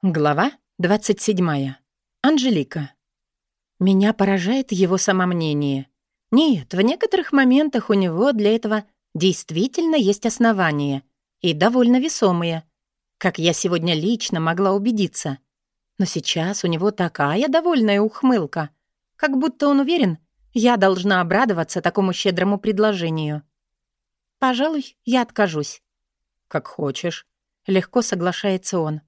Глава 27. Анжелика. Меня поражает его самомнение. Нет, в некоторых моментах у него для этого действительно есть основания, и довольно весомые, как я сегодня лично могла убедиться. Но сейчас у него такая довольная ухмылка, как будто он уверен, я должна обрадоваться такому щедрому предложению. Пожалуй, я откажусь. «Как хочешь», — легко соглашается он.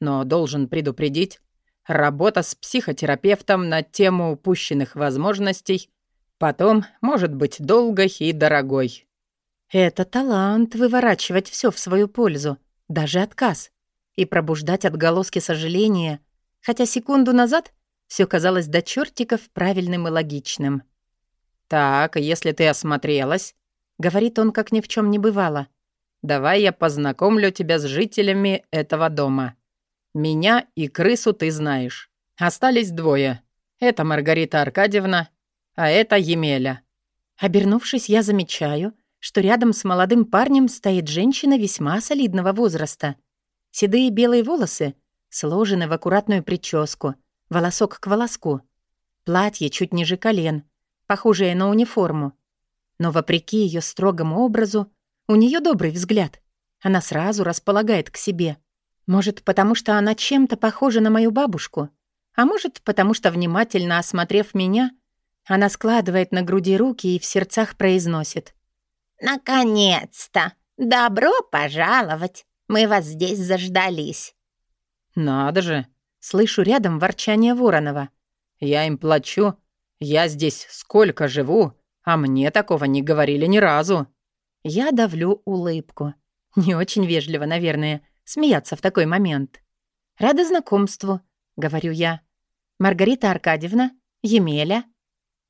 Но должен предупредить, работа с психотерапевтом на тему упущенных возможностей потом может быть долгой и дорогой. Это талант выворачивать все в свою пользу, даже отказ, и пробуждать отголоски сожаления, хотя секунду назад все казалось до чертиков правильным и логичным. «Так, если ты осмотрелась», — говорит он, как ни в чем не бывало, «давай я познакомлю тебя с жителями этого дома. Меня и крысу ты знаешь. Остались двое. Это Маргарита Аркадьевна, а это Емеля». Обернувшись, я замечаю, что рядом с молодым парнем стоит женщина весьма солидного возраста. Седые белые волосы сложены в аккуратную прическу, волосок к волоску. Платье чуть ниже колен, похожее на униформу. Но вопреки ее строгому образу, у нее добрый взгляд. Она сразу располагает к себе. Может, потому что она чем-то похожа на мою бабушку, а может, потому что, внимательно осмотрев меня, она складывает на груди руки и в сердцах произносит. «Наконец-то! Добро пожаловать! Мы вас здесь заждались!» «Надо же!» — слышу рядом ворчание Воронова. «Я им плачу. Я здесь сколько живу, а мне такого не говорили ни разу». Я давлю улыбку. Не очень вежливо, наверное, — смеяться в такой момент. «Рада знакомству», — говорю я. «Маргарита Аркадьевна? Емеля?»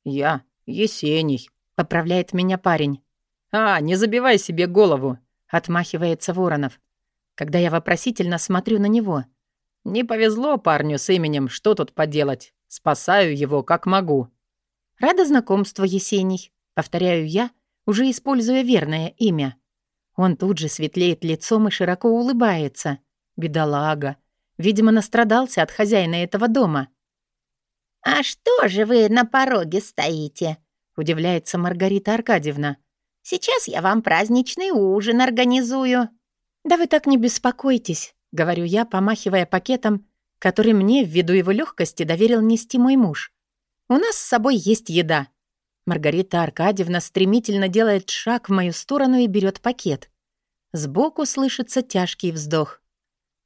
«Я, Есений», — поправляет меня парень. «А, не забивай себе голову», — отмахивается Воронов, когда я вопросительно смотрю на него. «Не повезло парню с именем, что тут поделать? Спасаю его как могу». «Рада знакомству, Есений», — повторяю я, уже используя верное имя. Он тут же светлеет лицом и широко улыбается. Бедолага. Видимо, настрадался от хозяина этого дома. «А что же вы на пороге стоите?» — удивляется Маргарита Аркадьевна. «Сейчас я вам праздничный ужин организую». «Да вы так не беспокойтесь», — говорю я, помахивая пакетом, который мне, ввиду его легкости, доверил нести мой муж. «У нас с собой есть еда. Маргарита Аркадьевна стремительно делает шаг в мою сторону и берет пакет. Сбоку слышится тяжкий вздох.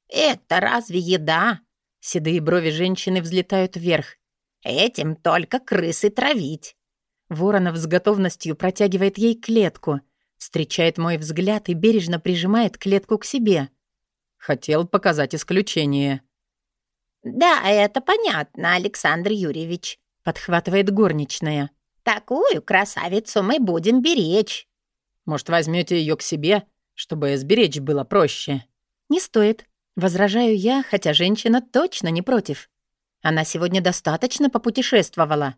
«Это разве еда?» Седые брови женщины взлетают вверх. «Этим только крысы травить». Воронов с готовностью протягивает ей клетку, встречает мой взгляд и бережно прижимает клетку к себе. Хотел показать исключение. «Да, это понятно, Александр Юрьевич», — подхватывает горничная. Такую красавицу мы будем беречь. Может, возьмете ее к себе, чтобы сберечь было проще? Не стоит. Возражаю я, хотя женщина точно не против. Она сегодня достаточно попутешествовала.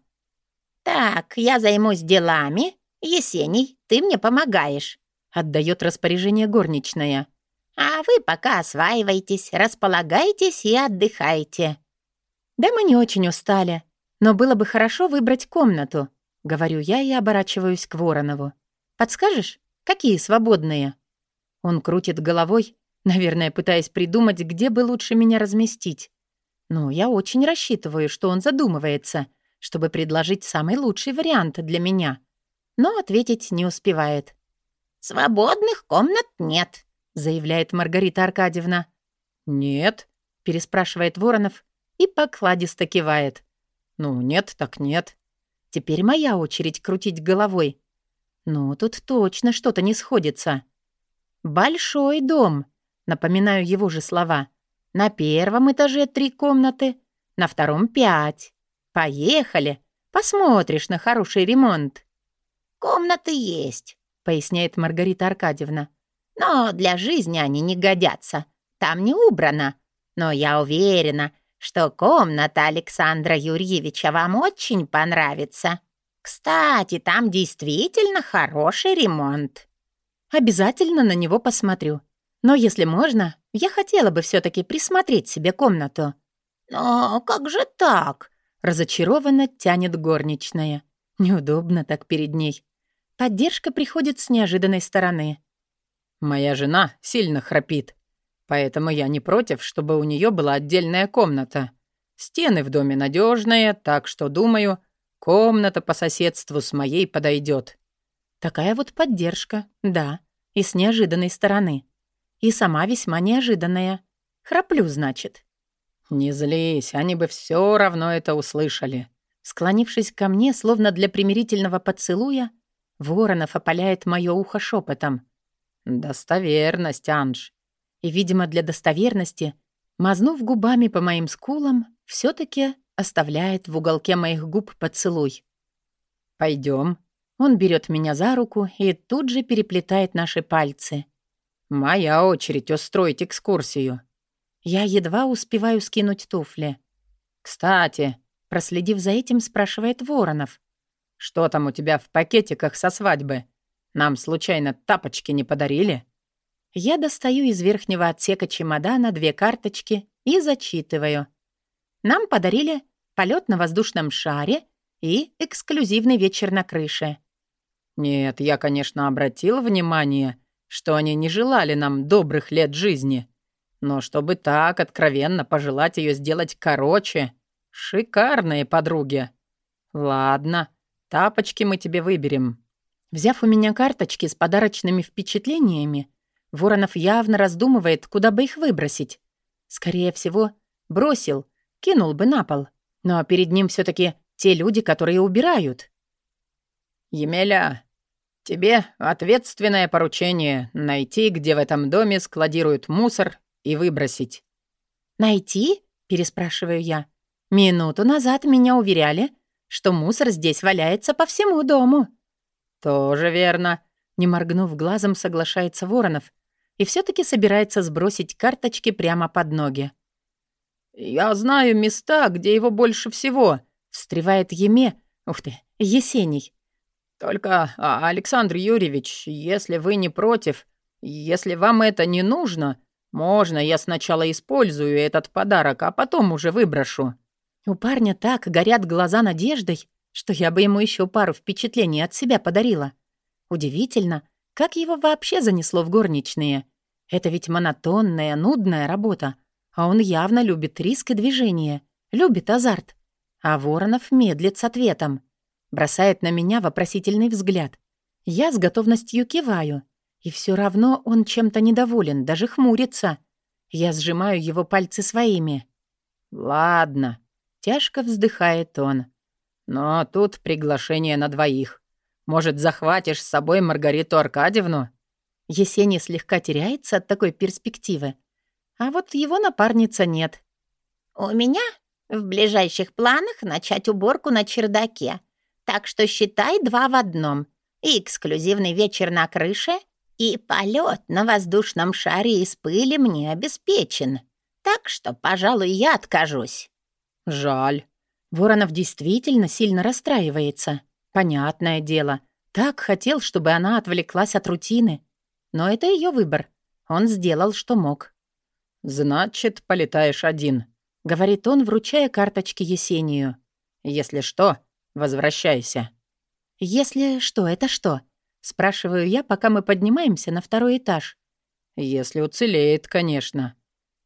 Так, я займусь делами. Есений, ты мне помогаешь. Отдает распоряжение горничная. А вы пока осваивайтесь, располагайтесь и отдыхайте. Да мы не очень устали, но было бы хорошо выбрать комнату. — говорю я и оборачиваюсь к Воронову. «Подскажешь, какие свободные?» Он крутит головой, наверное, пытаясь придумать, где бы лучше меня разместить. Но я очень рассчитываю, что он задумывается, чтобы предложить самый лучший вариант для меня. Но ответить не успевает. «Свободных комнат нет», — заявляет Маргарита Аркадьевна. «Нет», — переспрашивает Воронов и покладисто кивает. «Ну, нет так нет». Теперь моя очередь крутить головой. Ну, тут точно что-то не сходится. «Большой дом», — напоминаю его же слова. «На первом этаже три комнаты, на втором пять. Поехали, посмотришь на хороший ремонт». «Комнаты есть», — поясняет Маргарита Аркадьевна. «Но для жизни они не годятся. Там не убрано. Но я уверена, что комната Александра Юрьевича вам очень понравится. Кстати, там действительно хороший ремонт». «Обязательно на него посмотрю. Но если можно, я хотела бы все таки присмотреть себе комнату». «Но как же так?» — разочарованно тянет горничная. Неудобно так перед ней. Поддержка приходит с неожиданной стороны. «Моя жена сильно храпит, поэтому я не против, чтобы у нее была отдельная комната. Стены в доме надежные, так что, думаю, комната по соседству с моей подойдет. Такая вот поддержка, да, и с неожиданной стороны. И сама весьма неожиданная. Храплю, значит. «Не злись, они бы все равно это услышали». Склонившись ко мне, словно для примирительного поцелуя, Воронов опаляет мое ухо шепотом. «Достоверность, Анж». И, видимо, для достоверности, мазнув губами по моим скулам, все таки оставляет в уголке моих губ поцелуй. Пойдем. Он берет меня за руку и тут же переплетает наши пальцы. «Моя очередь устроить экскурсию». Я едва успеваю скинуть туфли. «Кстати», проследив за этим, спрашивает Воронов. «Что там у тебя в пакетиках со свадьбы? Нам, случайно, тапочки не подарили?» Я достаю из верхнего отсека чемодана две карточки и зачитываю. Нам подарили полет на воздушном шаре и эксклюзивный вечер на крыше. Нет, я, конечно, обратил внимание, что они не желали нам добрых лет жизни. Но чтобы так откровенно пожелать ее сделать короче, шикарные подруги. Ладно, тапочки мы тебе выберем. Взяв у меня карточки с подарочными впечатлениями, Воронов явно раздумывает, куда бы их выбросить. Скорее всего, бросил, кинул бы на пол. Но перед ним все таки те люди, которые убирают. «Емеля, тебе ответственное поручение — найти, где в этом доме складируют мусор, и выбросить». «Найти?» — переспрашиваю я. «Минуту назад меня уверяли, что мусор здесь валяется по всему дому». «Тоже верно», — не моргнув глазом, соглашается Воронов и все таки собирается сбросить карточки прямо под ноги. «Я знаю места, где его больше всего», — встревает Еме, ух ты, Есений. Только, а, Александр Юрьевич, если вы не против, если вам это не нужно, можно я сначала использую этот подарок, а потом уже выброшу». У парня так горят глаза надеждой, что я бы ему еще пару впечатлений от себя подарила. Удивительно, как его вообще занесло в горничные. Это ведь монотонная, нудная работа, а он явно любит риск и движение, любит азарт. А Воронов медлит с ответом бросает на меня вопросительный взгляд. Я с готовностью киваю. И все равно он чем-то недоволен, даже хмурится. Я сжимаю его пальцы своими. «Ладно», — тяжко вздыхает он. «Но тут приглашение на двоих. Может, захватишь с собой Маргариту Аркадьевну?» Есений слегка теряется от такой перспективы. А вот его напарница нет. «У меня в ближайших планах начать уборку на чердаке», так что считай два в одном. И эксклюзивный вечер на крыше, и полет на воздушном шаре из пыли мне обеспечен. Так что, пожалуй, я откажусь». «Жаль». Воронов действительно сильно расстраивается. Понятное дело. Так хотел, чтобы она отвлеклась от рутины. Но это ее выбор. Он сделал, что мог. «Значит, полетаешь один», — говорит он, вручая карточки Есению. «Если что, Возвращайся». «Если что, это что?» — спрашиваю я, пока мы поднимаемся на второй этаж. «Если уцелеет, конечно.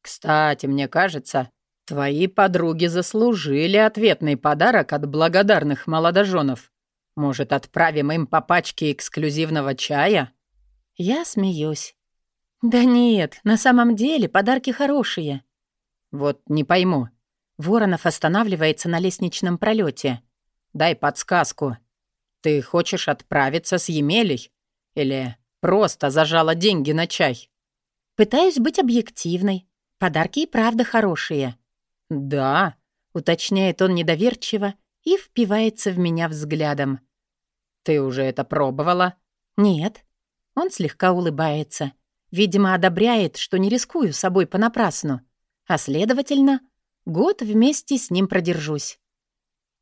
Кстати, мне кажется, твои подруги заслужили ответный подарок от благодарных молодоженов. Может, отправим им по пачке эксклюзивного чая?» Я смеюсь. «Да нет, на самом деле подарки хорошие». «Вот не пойму». Воронов останавливается на лестничном пролете. Дай подсказку. Ты хочешь отправиться с Емелей? Или просто зажала деньги на чай?» «Пытаюсь быть объективной. Подарки и правда хорошие». «Да», — уточняет он недоверчиво и впивается в меня взглядом. «Ты уже это пробовала?» «Нет». Он слегка улыбается. Видимо, одобряет, что не рискую собой понапрасну. А следовательно, год вместе с ним продержусь.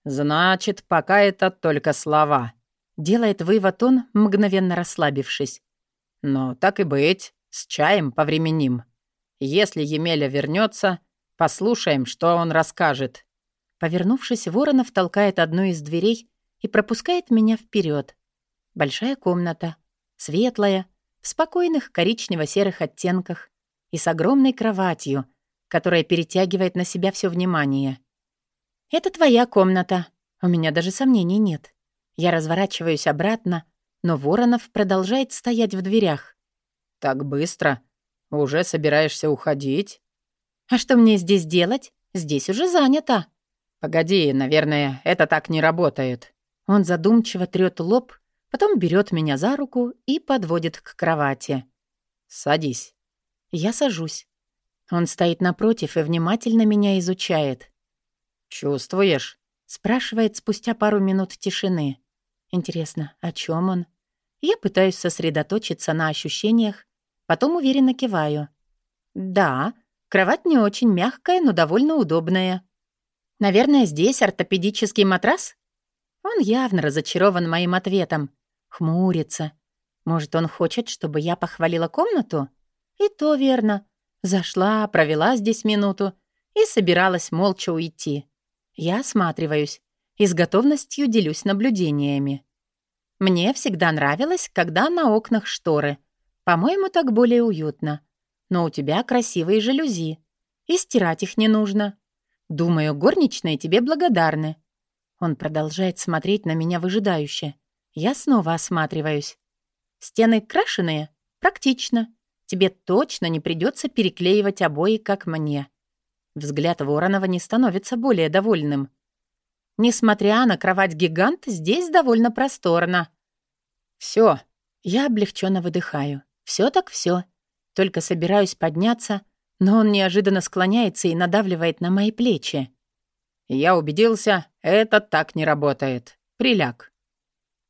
«Значит, пока это только слова», — делает вывод он, мгновенно расслабившись. «Но так и быть, С чаем повременим. Если Емеля вернется, послушаем, что он расскажет». Повернувшись, Воронов толкает одну из дверей и пропускает меня вперед. Большая комната, светлая, в спокойных коричнево-серых оттенках и с огромной кроватью, которая перетягивает на себя все внимание. «Это твоя комната», у меня даже сомнений нет. Я разворачиваюсь обратно, но Воронов продолжает стоять в дверях. «Так быстро? Уже собираешься уходить?» «А что мне здесь делать? Здесь уже занято». «Погоди, наверное, это так не работает». Он задумчиво трёт лоб, потом берет меня за руку и подводит к кровати. «Садись». Я сажусь. Он стоит напротив и внимательно меня изучает. «Чувствуешь?» Спрашивает спустя пару минут тишины. Интересно, о чем он? Я пытаюсь сосредоточиться на ощущениях, потом уверенно киваю. Да, кровать не очень мягкая, но довольно удобная. Наверное, здесь ортопедический матрас? Он явно разочарован моим ответом. Хмурится. Может, он хочет, чтобы я похвалила комнату? И то верно. Зашла, провела здесь минуту и собиралась молча уйти. Я осматриваюсь и с готовностью делюсь наблюдениями. Мне всегда нравилось, когда на окнах шторы. По-моему, так более уютно. Но у тебя красивые жалюзи. И стирать их не нужно. Думаю, горничные тебе благодарны. Он продолжает смотреть на меня выжидающе. Я снова осматриваюсь. Стены крашеные? Практично. Тебе точно не придется переклеивать обои, как мне. Взгляд Воронова не становится более довольным. Несмотря на кровать-гигант, здесь довольно просторно. Все. Я облегченно выдыхаю. Все так все. Только собираюсь подняться, но он неожиданно склоняется и надавливает на мои плечи. Я убедился, это так не работает. Приляг.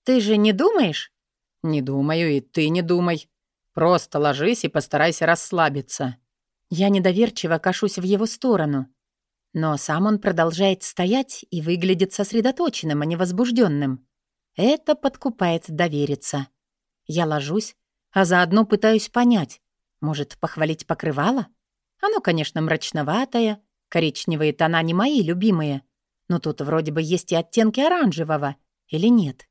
Ты же не думаешь? Не думаю, и ты не думай. Просто ложись и постарайся расслабиться. Я недоверчиво кашусь в его сторону. Но сам он продолжает стоять и выглядит сосредоточенным, а не возбужденным. Это подкупает довериться. Я ложусь, а заодно пытаюсь понять. Может, похвалить покрывало? Оно, конечно, мрачноватое, коричневые тона не мои любимые, но тут вроде бы есть и оттенки оранжевого, или нет?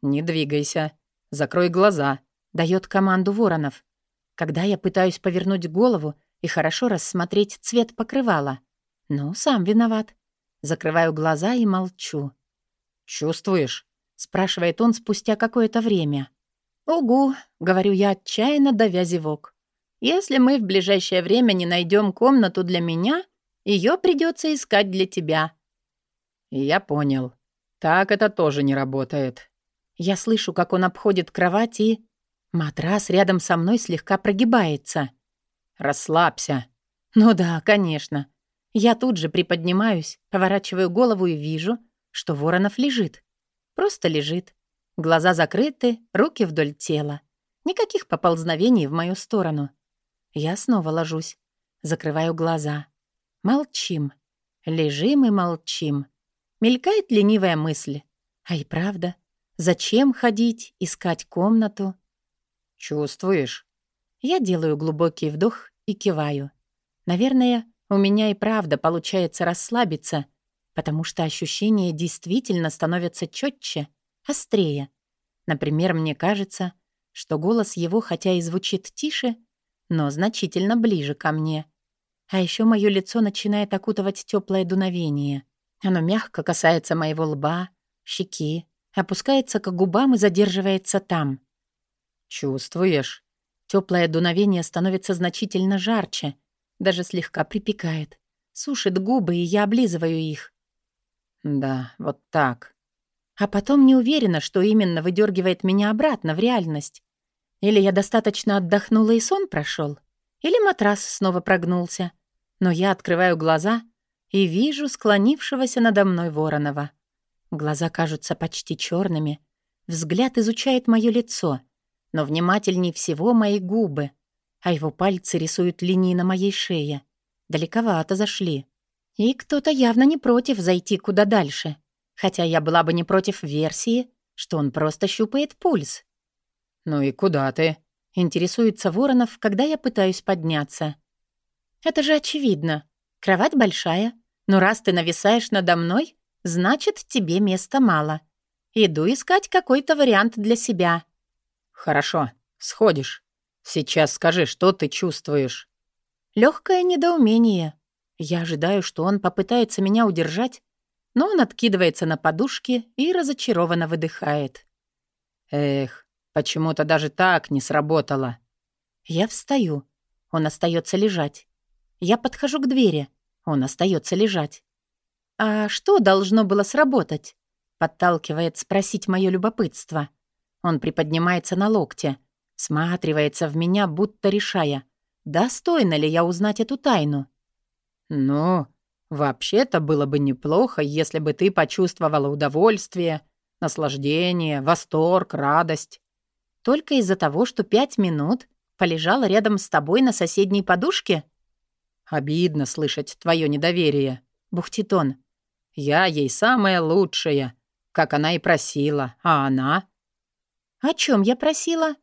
«Не двигайся, закрой глаза», — дает команду Воронов. Когда я пытаюсь повернуть голову, и хорошо рассмотреть цвет покрывала. Ну, сам виноват. Закрываю глаза и молчу. «Чувствуешь?» — спрашивает он спустя какое-то время. «Угу», — говорю я отчаянно, давя зевок. «Если мы в ближайшее время не найдем комнату для меня, ее придется искать для тебя». «Я понял. Так это тоже не работает». Я слышу, как он обходит кровать и... Матрас рядом со мной слегка прогибается. Расслабься. Ну да, конечно. Я тут же приподнимаюсь, поворачиваю голову и вижу, что Воронов лежит. Просто лежит. Глаза закрыты, руки вдоль тела. Никаких поползновений в мою сторону. Я снова ложусь. Закрываю глаза. Молчим. Лежим и молчим. Мелькает ленивая мысль. А и правда, зачем ходить, искать комнату? «Чувствуешь?» Я делаю глубокий вдох и киваю. Наверное, у меня и правда получается расслабиться, потому что ощущения действительно становятся четче, острее. Например, мне кажется, что голос его хотя и звучит тише, но значительно ближе ко мне. А еще мое лицо начинает окутывать теплое дуновение. Оно мягко касается моего лба, щеки, опускается к губам и задерживается там. «Чувствуешь?» Теплое дуновение становится значительно жарче, даже слегка припекает. Сушит губы, и я облизываю их. Да, вот так. А потом не уверена, что именно выдергивает меня обратно в реальность. Или я достаточно отдохнула и сон прошел, или матрас снова прогнулся. Но я открываю глаза и вижу склонившегося надо мной Воронова. Глаза кажутся почти черными. Взгляд изучает мое лицо — но внимательней всего мои губы, а его пальцы рисуют линии на моей шее. Далековато зашли. И кто-то явно не против зайти куда дальше, хотя я была бы не против версии, что он просто щупает пульс. «Ну и куда ты?» Интересуется Воронов, когда я пытаюсь подняться. Это же очевидно. Кровать большая, но раз ты нависаешь надо мной, значит, тебе места мало. Иду искать какой-то вариант для себя. Хорошо, сходишь. Сейчас скажи, что ты чувствуешь. Легкое недоумение. Я ожидаю, что он попытается меня удержать, но он откидывается на подушки и разочарованно выдыхает. Эх, почему-то даже так не сработало. Я встаю. Он остается лежать. Я подхожу к двери. Он остается лежать. «А что должно было сработать?» Подталкивает спросить мое любопытство. Он приподнимается на локте, сматривается в меня, будто решая, достойна ли я узнать эту тайну. «Ну, вообще-то было бы неплохо, если бы ты почувствовала удовольствие, наслаждение, восторг, радость. Только из-за того, что пять минут полежала рядом с тобой на соседней подушке?» «Обидно слышать твое недоверие», — бухтит он. «Я ей самая лучшая, как она и просила, а она...» «О чем я просила?»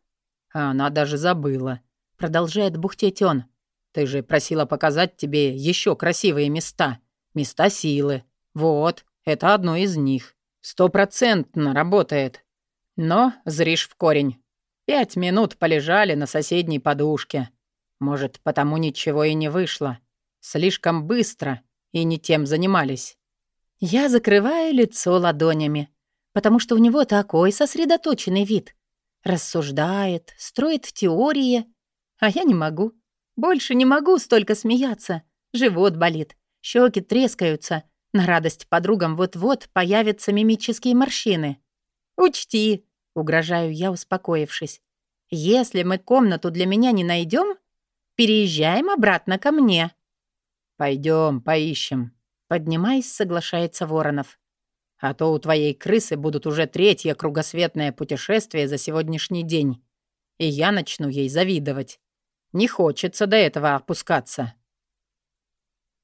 А она даже забыла. Продолжает бухтеть он. «Ты же просила показать тебе еще красивые места. Места силы. Вот, это одно из них. Стопроцентно работает. Но зришь в корень. Пять минут полежали на соседней подушке. Может, потому ничего и не вышло. Слишком быстро и не тем занимались. Я закрываю лицо ладонями потому что у него такой сосредоточенный вид. Рассуждает, строит теории, а я не могу. Больше не могу столько смеяться. Живот болит, щеки трескаются. На радость подругам вот-вот появятся мимические морщины. «Учти», — угрожаю я, успокоившись, «если мы комнату для меня не найдем, переезжаем обратно ко мне». Пойдем, поищем», — поднимаясь, соглашается Воронов. А то у твоей крысы будут уже третье кругосветное путешествие за сегодняшний день. И я начну ей завидовать. Не хочется до этого опускаться.